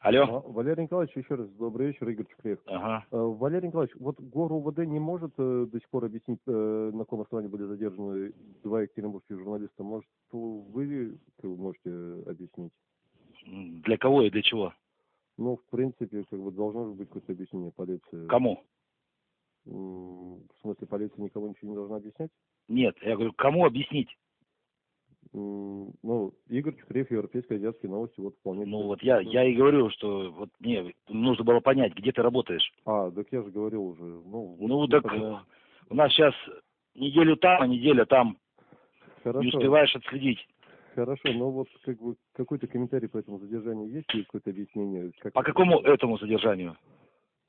Алло. Валерий Николаевич, еще раз добрый вечер, Игорь Чукреев. Ага. Э, Валерий Николаевич, вот ГОР УВД не может э, до сих пор объяснить, э, на каком основании были задержаны два екатеринбургских журналиста. Может, вы можете объяснить? Для кого и для чего? Ну, в принципе, как бы должно же быть какое-то объяснение полиции. Кому? В смысле, полиция никому ничего не должна объяснять? Нет, я говорю, кому объяснить? Ну, Игорь Чукреев, Европейские азиатские новости, вот вполне. Ну вот я, я и говорю, что вот мне нужно было понять, где ты работаешь. А, так я же говорил уже. Ну, вот Ну так понимаю. у нас сейчас неделю там, а неделя там. Хорошо. Не успеваешь отследить. Хорошо, но вот как бы какой-то комментарий по этому задержанию есть или какое-то объяснение? Как По какому этому содержанию?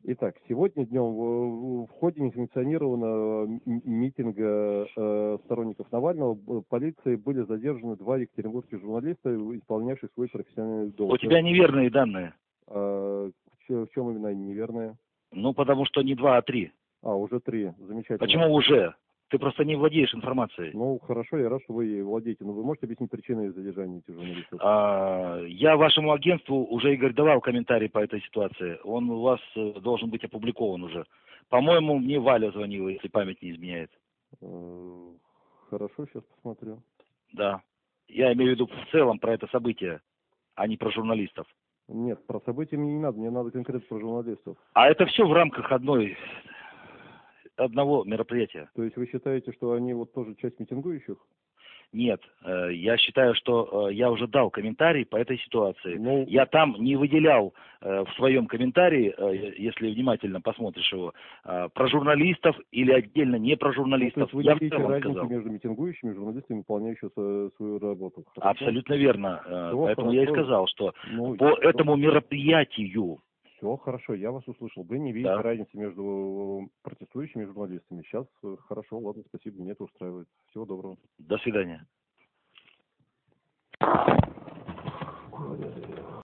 Итак, сегодня днем в, ходе несанкционированного митинга э, сторонников Навального полицией были задержаны два екатеринбургских журналиста, исполнявших свой профессиональный долг. У тебя неверные данные. А, в чем именно они неверные? Ну, потому что не два, а три. А, уже три. Замечательно. Почему уже? Ты просто не владеешь информацией. Ну, хорошо, я рад, что вы ей владеете. Но вы можете объяснить причины задержания этих журналистов? А, я вашему агентству уже, Игорь, давал комментарий по этой ситуации. Он у вас э, должен быть опубликован уже. По-моему, мне Валя звонила, если память не изменяет. Э, Хорошо, сейчас посмотрю. Да. Я имею в виду в целом про это событие, а не про журналистов. Нет, про события мне не надо, мне надо конкретно про журналистов. А это все в рамках одной одного мероприятия. То есть вы считаете, что они вот тоже часть митингующих? Нет, э, я считаю, что э, я уже дал комментарий по этой ситуации. Ну, Я там не выделял э, в своем комментарии, если внимательно посмотришь его, про журналистов или отдельно не про ну, то журналистов. есть вы я в разницу сказал. между митингующими и журналистами, выполняющими свою работу. Хорошо? Абсолютно верно. Всё Поэтому я и хорошо. сказал, что Ну, по этому мероприятию Все хорошо, я вас услышал. Вы не видите Да. разницы между протестующими и журналистами. Сейчас э, хорошо, ладно, спасибо, меня это устраивает. Всего доброго. до свидания.